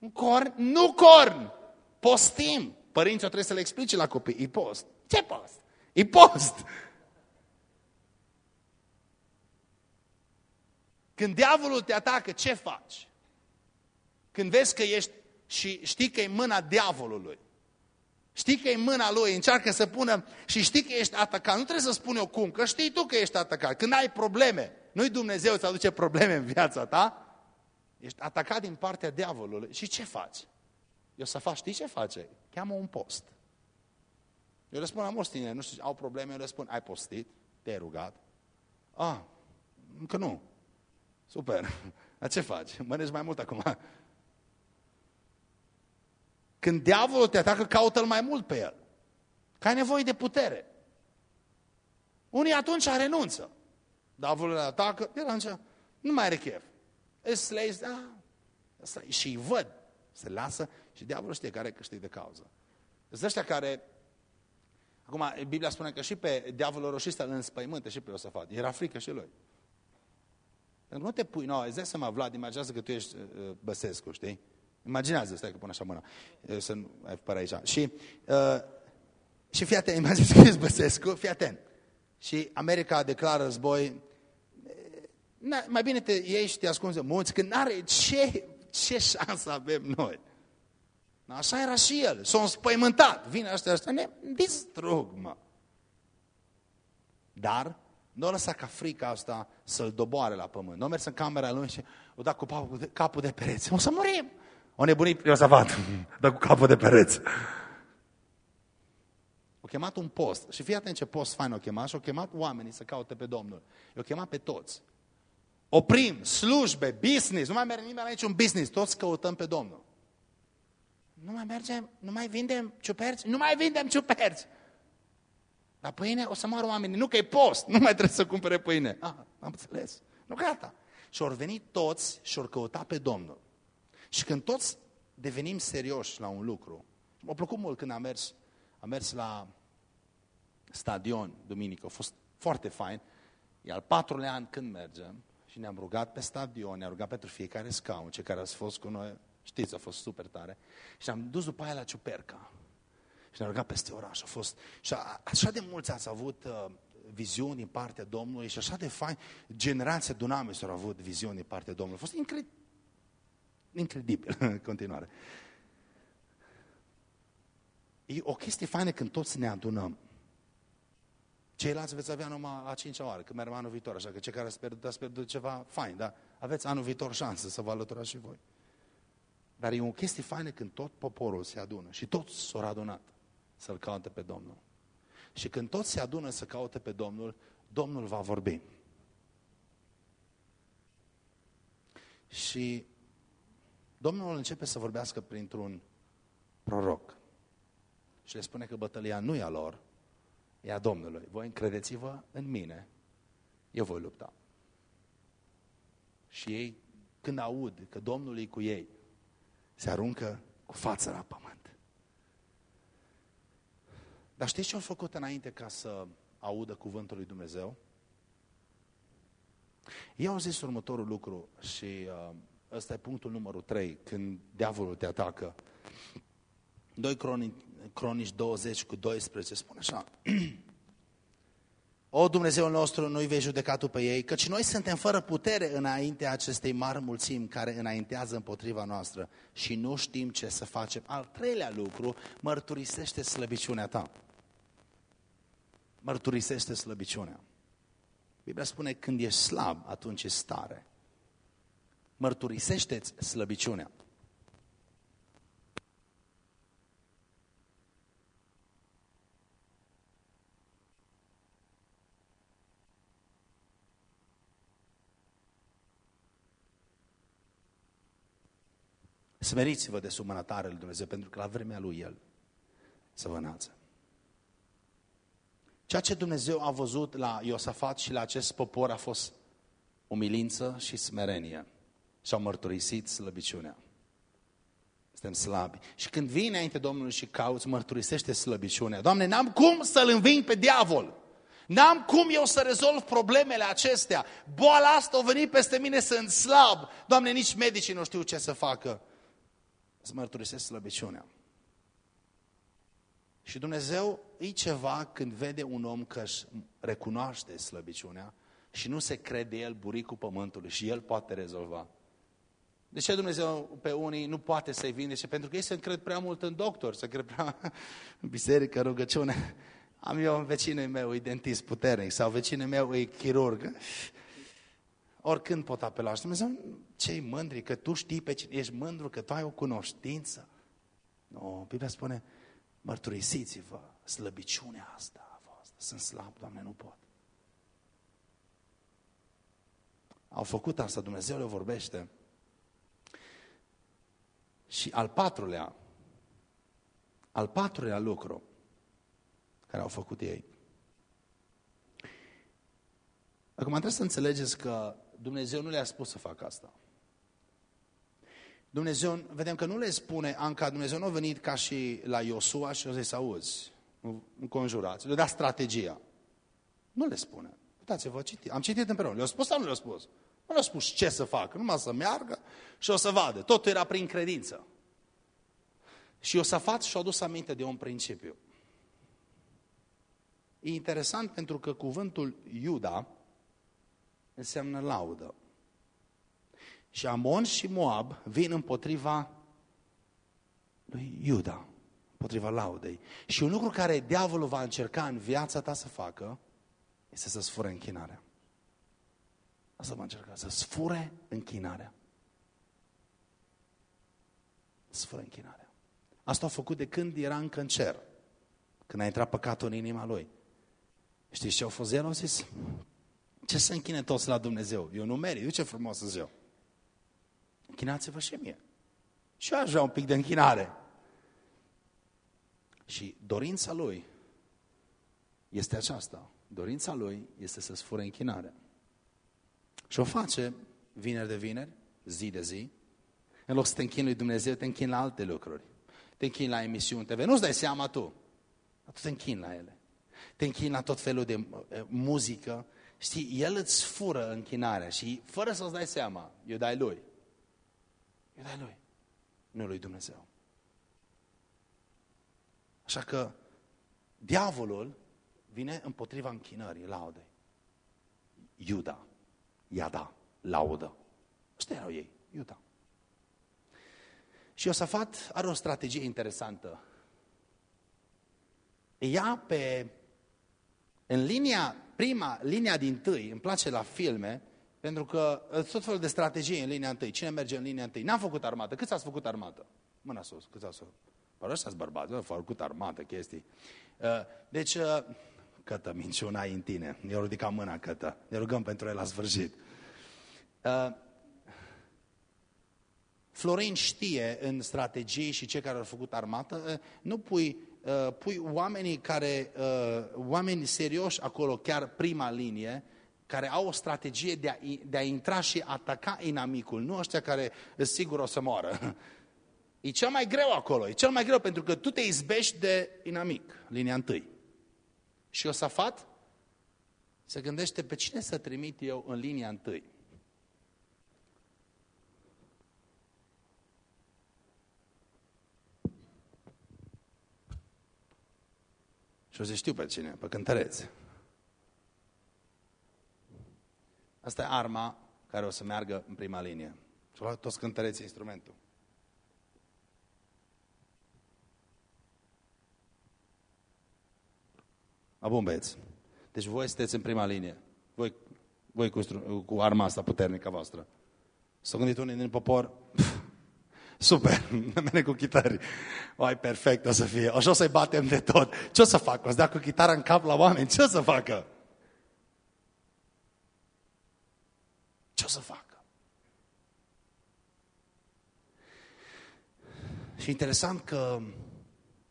Un corn? Nu corn! Postim. Părinții trebuie să le explice la copii. E post. Ce post? E post. Când diavolul te atacă, ce faci? Când vezi că ești și știi că e mâna diavolului, știi că e mâna lui, încearcă să pună și știi că ești atacat. Nu trebuie să spun eu cum, că știi tu că ești atacat. Când ai probleme, nu-i Dumnezeu să aduce probleme în viața ta, ești atacat din partea diavolului. Și ce faci? Eu să fac, știi ce face? Cheamă un post. Eu răspund la mulți tineri, nu știu, au probleme, eu răspund, ai postit? Te-ai rugat? Ah, încă nu. Super. [LAUGHS] Dar ce faci? Mănânci mai mult acum. Când diavolul te atacă, caută-l mai mult pe el. Că ai nevoie de putere. Unii atunci renunță. Diavolul le atacă, el atunci nu mai are chef. Îți da, și îi văd. Se lasă și diavolul știe care câștigă de cauză. Sunt ăștia care Acum, Biblia spune că și pe diavolul roșista îl înspăimântă și pe Iosafat. Era frică și lui. Pentru că nu te pui, nu, îți dai seama, Vlad, imaginează că tu ești uh, Băsescu, știi? Imaginează, stai că pun așa mâna, uh, să nu ai păr aici. Și, uh, și fii atent, [LAUGHS] imaginează că ești Băsescu, fii atent. Și America declară război, na, mai bine te ieși și te ascunzi în munți, când n-are ce, ce șansă avem noi. Așa era și el, s-a înspăimântat, vine ăștia, ăștia, ne distrug, mă. Dar nu a lăsat ca frica asta să-l doboare la pământ. Nu a mers în camera lui și o dat cu capul de, capul de pereți. O să murim! O nebunit Iosafat, [LAUGHS] dă cu capul de pereți. O chemat un post. Și fii atent ce post fain o chemat. Și o chemat oamenii să caute pe Domnul. O chemat pe toți. Oprim, slujbe, business. Nu mai merge nimeni la niciun business. Toți căutăm pe Domnul. Nu mai mergem, nu mai vindem ciuperci? Nu mai vindem ciuperci! La pâine o să moară oamenii. Nu că e post, nu mai trebuie să cumpere pâine. Ah, am înțeles. Nu gata. Și au venit toți și au căutat pe Domnul. Și când toți devenim serioși la un lucru, m-a plăcut mult când am mers, am mers la stadion duminică, a fost foarte fain. E al patrulea an când mergem și ne-am rugat pe stadion, ne-am rugat pentru fiecare scaun, cei care ați fost cu noi, știți, a fost super tare. Și am dus după aia la Ciuperca. Și ne-a rugat peste oraș. A fost... Și a, așa de mulți ați avut uh, viziuni din partea Domnului și așa de fain, generația Dunamis au avut viziuni din partea Domnului. A fost incred... incredibil [LAUGHS] în continuare. E o chestie faină când toți ne adunăm. Ceilalți veți avea numai a cincea oară, când mergem anul viitor, așa că cei care ați pierdut, ați pierdut ceva fain, dar aveți anul viitor șansă să vă alăturați și voi. Dar e o chestie faină când tot poporul se adună și toți s-au adunat să-L caute pe Domnul. Și când toți se adună să caute pe Domnul, Domnul va vorbi. Și Domnul începe să vorbească printr-un proroc. Și le spune că bătălia nu e a lor, e a Domnului. Voi încredeți-vă în mine, eu voi lupta. Și ei, când aud că Domnul e cu ei, se aruncă cu fața la pământ. Dar știți ce au făcut înainte ca să audă cuvântul lui Dumnezeu? Ei au zis următorul lucru și uh, ăsta e punctul numărul 3, când diavolul te atacă. 2 Cronici, Cronici 20 cu 12 spune așa. [CLEARS THROAT] O, Dumnezeul nostru, nu-i vei judeca tu pe ei, căci noi suntem fără putere înainte acestei mari mulțimi care înaintează împotriva noastră și nu știm ce să facem. Al treilea lucru, mărturisește slăbiciunea ta mărturisește slăbiciunea. Biblia spune, când ești slab, atunci e stare. Mărturisește-ți slăbiciunea. Smeriți-vă de sub mânătare lui Dumnezeu, pentru că la vremea lui El să vă înalță. Ceea ce Dumnezeu a văzut la Iosafat și la acest popor a fost umilință și smerenie. Și au mărturisit slăbiciunea. Suntem slabi. Și când vii înainte Domnului și cauți, mărturisește slăbiciunea. Doamne, n-am cum să-l înving pe diavol. N-am cum eu să rezolv problemele acestea. Boala asta a venit peste mine, sunt slab. Doamne, nici medicii nu știu ce să facă. Să mărturisesc slăbiciunea. Și Dumnezeu e ceva când vede un om că își recunoaște slăbiciunea și nu se crede el buricul pământului și el poate rezolva. De ce Dumnezeu pe unii nu poate să-i vindece? Pentru că ei se încred prea mult în doctor, se încred prea [LAUGHS] în biserică, rugăciune. Am eu un vecinul meu, e dentist puternic, sau vecinul meu e chirurg. Oricând pot apela. Și Dumnezeu, ce mândri, că tu știi pe cine, ești mândru, că tu ai o cunoștință. Nu, Biblia spune, mărturisiți-vă slăbiciunea asta a voastră. Sunt slab, Doamne, nu pot. Au făcut asta, Dumnezeu le vorbește. Și al patrulea, al patrulea lucru care au făcut ei. Acum trebuie să înțelegeți că Dumnezeu nu le-a spus să facă asta. Dumnezeu, vedem că nu le spune, Anca, Dumnezeu nu a venit ca și la Iosua și a zis, auzi, înconjurați, le da strategia. Nu le spune. Uitați-vă, citit. am citit împreună. Le-a spus sau nu le-a spus? Nu le-a spus ce să facă, numai să meargă și o să vadă. Totul era prin credință. Și Iosafat și-a dus aminte de un principiu. E interesant pentru că cuvântul Iuda înseamnă laudă. Și Amon și Moab vin împotriva lui Iuda, împotriva laudei. Și un lucru care diavolul va încerca în viața ta să facă, este să-ți fure închinarea. Asta va încerca, să-ți fure închinarea. Să fure închinarea. Asta a făcut de când era încă în cer. Când a intrat păcatul în inima lui. Știți ce au fost el? Au zis, ce să închine toți la Dumnezeu? Eu nu merit, eu ce frumos sunt eu. Închinați-vă și mie. Și eu aș vrea un pic de închinare. Și dorința lui este aceasta. Dorința lui este să-ți fure închinarea. Și o face vineri de vineri, zi de zi. În loc să te închini lui Dumnezeu, te închini la alte lucruri. Te închini la emisiuni TV. Nu-ți dai seama tu. Dar tu te închini la ele. Te închini la tot felul de uh, muzică. Știi, El îți fură închinarea și fără să-ți dai seama, eu dai Lui. E de Lui, nu lui Dumnezeu. Așa că diavolul vine împotriva închinării, laudei. Iuda, Iada, laudă. Ăștia erau ei, Iuda. Și Iosafat are o strategie interesantă. Ea pe, în linia, prima, linia din tâi, îmi place la filme, pentru că ă, tot felul de strategie în linia întâi. Cine merge în linia întâi? N-am făcut armată. Câți ați făcut armată? Mâna sus. Câți ați făcut? Pără ăștia bărbați, au făcut armată, chestii. Ă, deci, ă, Cătă, minciuna e în tine. Ne ridica mâna, Cătă. Ne rugăm pentru el la sfârșit. Florin știe în strategii și cei care au făcut armată, nu pui, pui oamenii care, oameni serioși acolo, chiar prima linie, care au o strategie de a, de a intra și ataca inamicul, nu ăștia care sigur o să moară. [LAUGHS] E cel mai greu acolo, e cel mai greu pentru că tu te izbești de inamic, linia întâi. Și Iosafat se gândește pe cine să trimit eu în linia întâi. Și o să știu pe cine, pe cântăreți. Asta e arma care o să meargă în prima linie. Și luat toți cântăreții instrumentul. A bun, băieți. Deci voi sunteți în prima linie. Voi Voi cu, cu arma asta puternică voastră. S-au gândit unii din popor, pf, super, [LAUGHS] mene cu chitări. Oi, perfect o să fie. Așa o să-i batem de tot. Ce o să facă? O să dea cu chitara în cap la oameni? Ce o să facă? Ce o să facă? Și interesant că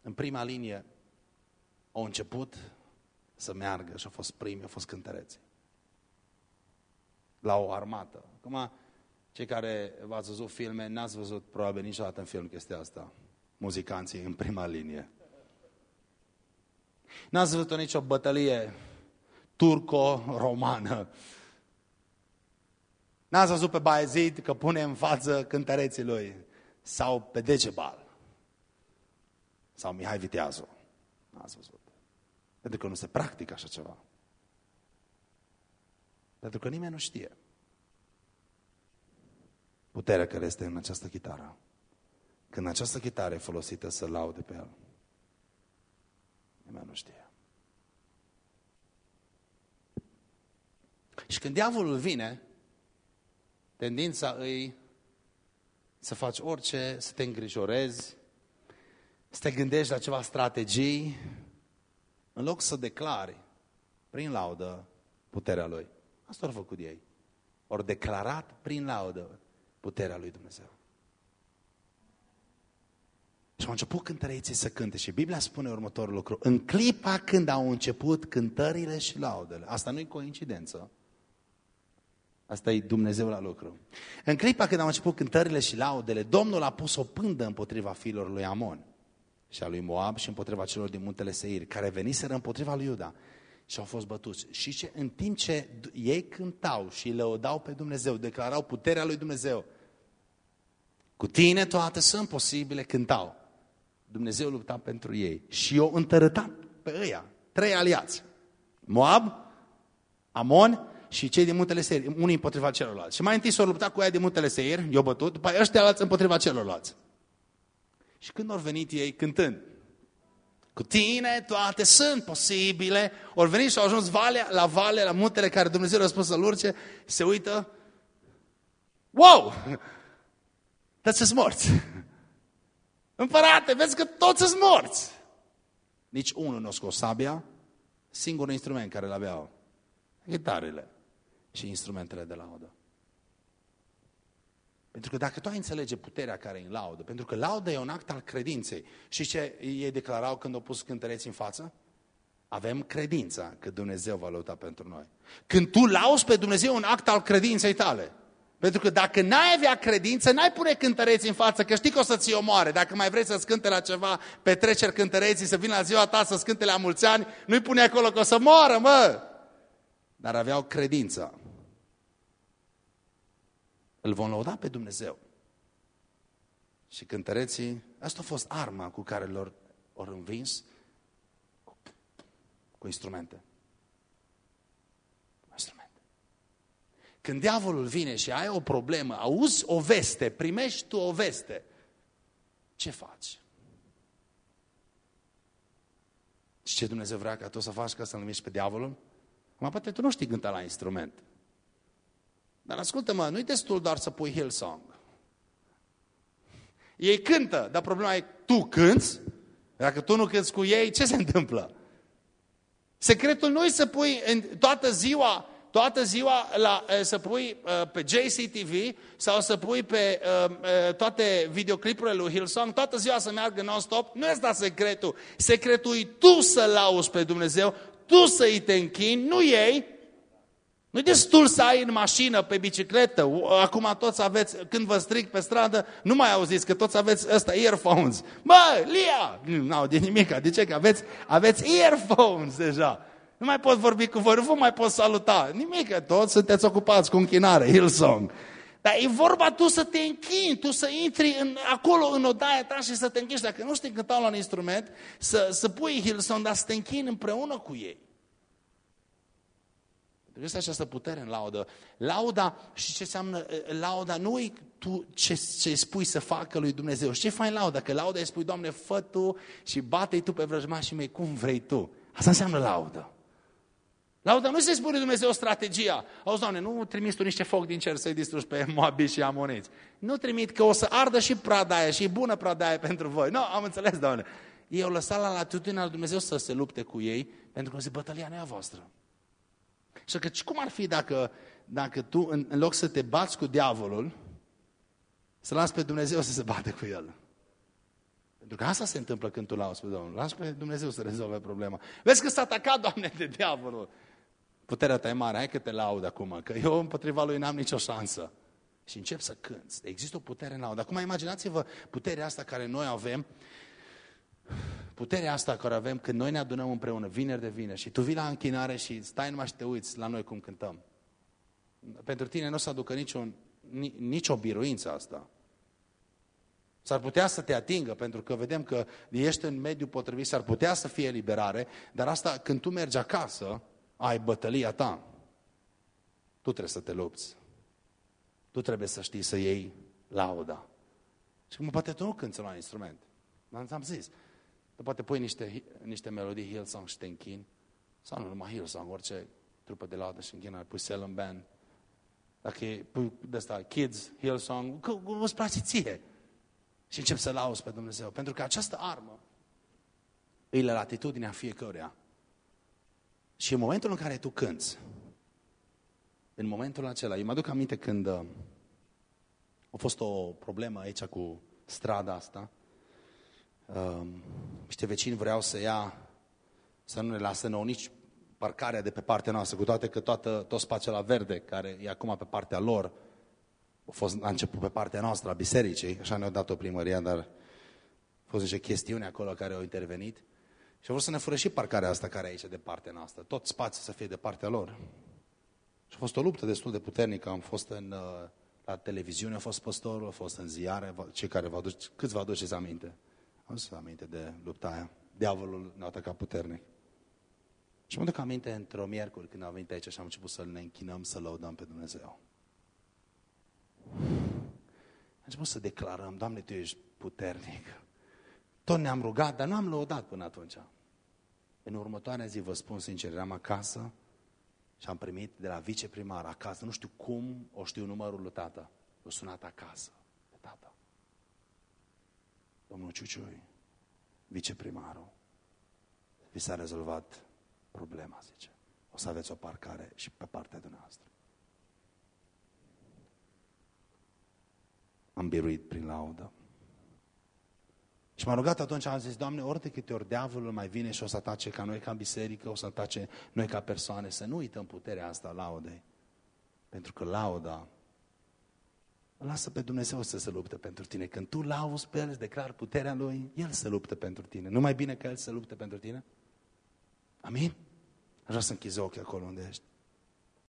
în prima linie au început să meargă și au fost primi, au fost cântăreți. La o armată. Acum, cei care v-ați văzut filme, n-ați văzut probabil niciodată în film chestia asta. Muzicanții în prima linie. N-ați văzut nicio bătălie turco-romană. N-ați văzut pe Baezid că pune în față cântăreții lui. Sau pe Decebal. Sau Mihai Viteazu. N-ați văzut. Pentru că nu se practică așa ceva. Pentru că nimeni nu știe puterea care este în această chitară. Când această chitară e folosită să laude pe el. Nimeni nu știe. Și când diavolul vine, tendința îi să faci orice, să te îngrijorezi, să te gândești la ceva strategii, în loc să declari prin laudă puterea Lui. Asta au făcut ei. Ori declarat prin laudă puterea lui Dumnezeu. Și au început cântăreții să cânte și Biblia spune următorul lucru. În clipa când au început cântările și laudele, asta nu e coincidență, asta e Dumnezeu la lucru. În clipa când au început cântările și laudele, Domnul a pus o pândă împotriva fiilor lui Amon și a lui Moab și împotriva celor din muntele Seir, care veniseră împotriva lui Iuda și au fost bătuți. Și ce, în timp ce ei cântau și lăudau pe Dumnezeu, declarau puterea lui Dumnezeu, cu tine toate sunt posibile, cântau. Dumnezeu lupta pentru ei și eu întărătat pe ăia, trei aliați. Moab, Amon și cei din muntele Seir, unii împotriva celorlalți. Și mai întâi s-au luptat cu ea din muntele Seir, i-au bătut, după aceea ăștia alții împotriva celorlalți. Și când au venit ei cântând, cu tine toate sunt posibile. Ori venit și au ajuns valea, la vale, la muntele care Dumnezeu a spus să-l urce, se uită. Wow! Toți sunt morți. Împărate, vezi că toți sunt morți. Nici unul nu a scos sabia, singurul instrument care îl aveau. Gitarele și instrumentele de laudă. Pentru că dacă tu ai înțelege puterea care e în laudă, pentru că laudă e un act al credinței. Și ce ei declarau când au pus cântăreți în față? Avem credința că Dumnezeu va lupta pentru noi. Când tu lauzi pe Dumnezeu, un act al credinței tale. Pentru că dacă n-ai avea credință, n-ai pune cântăreți în față, că știi că o să-ți omoare. Dacă mai vrei să-ți cânte la ceva, petreceri cântăreții, să vină la ziua ta să-ți cânte la mulți ani, nu-i pune acolo că o să moară, mă! Dar aveau credință îl vom lăuda pe Dumnezeu. Și cântăreții, asta a fost arma cu care lor au învins cu instrumente. Cu instrumente. Când diavolul vine și ai o problemă, auzi o veste, primești tu o veste, ce faci? Și ce Dumnezeu vrea ca tu să faci ca să-l pe diavolul? Mă, poate tu nu știi cânta la instrument. Dar ascultă-mă, nu-i destul doar să pui Hillsong. Ei cântă, dar problema e, tu cânți? Dacă tu nu cânți cu ei, ce se întâmplă? Secretul nu e să pui în toată ziua, toată ziua la, să pui uh, pe JCTV sau să pui pe uh, uh, toate videoclipurile lui Hillsong, toată ziua să meargă non-stop. Nu este secretul. Secretul e tu să lauzi pe Dumnezeu, tu să-i te închini, nu ei, nu-i destul să ai în mașină, pe bicicletă, acum toți aveți, când vă stric pe stradă, nu mai auziți că toți aveți ăsta, earphones. Bă, Lia! Nu au de nimic, de ce? Că aveți, aveți earphones deja. Nu mai pot vorbi cu voi, nu vă mai pot saluta. Nimic, toți sunteți ocupați cu închinare, Hillsong. Dar e vorba tu să te închini, tu să intri în, acolo în odaia ta și să te închini. Dacă nu știi cânta la un instrument, să, să pui Hillsong, dar să te închini împreună cu ei. Este această putere în laudă. Lauda, și ce înseamnă lauda, nu e tu ce, ce spui să facă lui Dumnezeu. Și ce faci lauda? Că lauda îi spui, Doamne, fă tu și bate-i tu pe vrăjmașii mei cum vrei tu. Asta înseamnă laudă. Lauda nu se spune Dumnezeu strategia. Auzi, Doamne, nu trimis tu niște foc din cer să-i distrugi pe Moabit și Amoniți. Nu trimit că o să ardă și pradaia și e bună pradaia pentru voi. Nu, am înțeles, Doamne. Ei au lăsat la latitudinea lui Dumnezeu să se lupte cu ei, pentru că se bătălia nu e a voastră. Și că cum ar fi dacă, dacă tu, în, în loc să te bați cu diavolul, să las pe Dumnezeu să se bate cu el? Pentru că asta se întâmplă când tu lauzi pe Domnul. Lași pe Dumnezeu să rezolve problema. Vezi că s-a atacat, Doamne, de diavolul. Puterea ta e mare, hai că te laud acum, că eu împotriva lui n-am nicio șansă. Și încep să cânți. Există o putere în laud. Acum imaginați-vă puterea asta care noi avem, puterea asta care avem când noi ne adunăm împreună, vineri de vineri, și tu vii la închinare și stai numai și te uiți la noi cum cântăm. Pentru tine nu o să aducă niciun, nicio biruință asta. S-ar putea să te atingă, pentru că vedem că ești în mediul potrivit, s-ar putea să fie eliberare, dar asta când tu mergi acasă, ai bătălia ta. Tu trebuie să te lupți. Tu trebuie să știi să iei lauda. Și cum poate tu nu cânti la instrument. Dar am zis. Tu poate pui niște, niște melodii Hillsong și te închin. Sau nu numai Hillsong, orice trupă de laudă și închină, pui Salem Band. Dacă e, pui de asta, Kids, Hillsong, că îți place ție. Și încep să lauzi pe Dumnezeu. Pentru că această armă e la latitudinea fiecăruia. Și în momentul în care tu cânți, în momentul acela, eu mă aduc aminte când uh, a fost o problemă aici cu strada asta, uh, niște vecini vreau să ia, să nu ne lasă nouă nici parcarea de pe partea noastră, cu toate că toată, tot spațiul la verde, care e acum pe partea lor, a, fost, a început pe partea noastră, a bisericii, așa ne-a dat o primăria, dar a fost niște chestiuni acolo care au intervenit. Și au vrut să ne fură și parcarea asta care e aici de partea noastră. Tot spațiul să fie de partea lor. Și a fost o luptă destul de puternică. Am fost în, uh, la televiziune, a fost păstorul, a fost în ziare, cei care vă aduce, câți vă aduceți aminte? Am să aminte de lupta aia. Diavolul ne-a atacat puternic. Și mă duc aminte într-o miercuri când am venit aici și am început să ne închinăm, să lăudăm pe Dumnezeu. Am început să declarăm, Doamne, Tu ești puternic. Tot ne-am rugat, dar nu am lăudat până atunci. În următoarea zi, vă spun sincer, eram acasă și am primit de la viceprimar acasă, nu știu cum, o știu numărul lui tata. O sunat acasă de tata. Domnul Ciuciui, viceprimarul, vi s-a rezolvat problema, zice. O să aveți o parcare și pe partea dumneavoastră. Am biruit prin laudă. Și m-a rugat atunci, am zis, Doamne, ori de câte ori diavolul mai vine și o să atace ca noi ca biserică, o să atace noi ca persoane, să nu uităm puterea asta laudei. Pentru că lauda lasă pe Dumnezeu să se lupte pentru tine. Când tu lauzi pe El, îți declar puterea Lui, El se luptă pentru tine. Nu mai bine că El se lupte pentru tine? Amin? Aș vrea să închizi ochii acolo unde ești.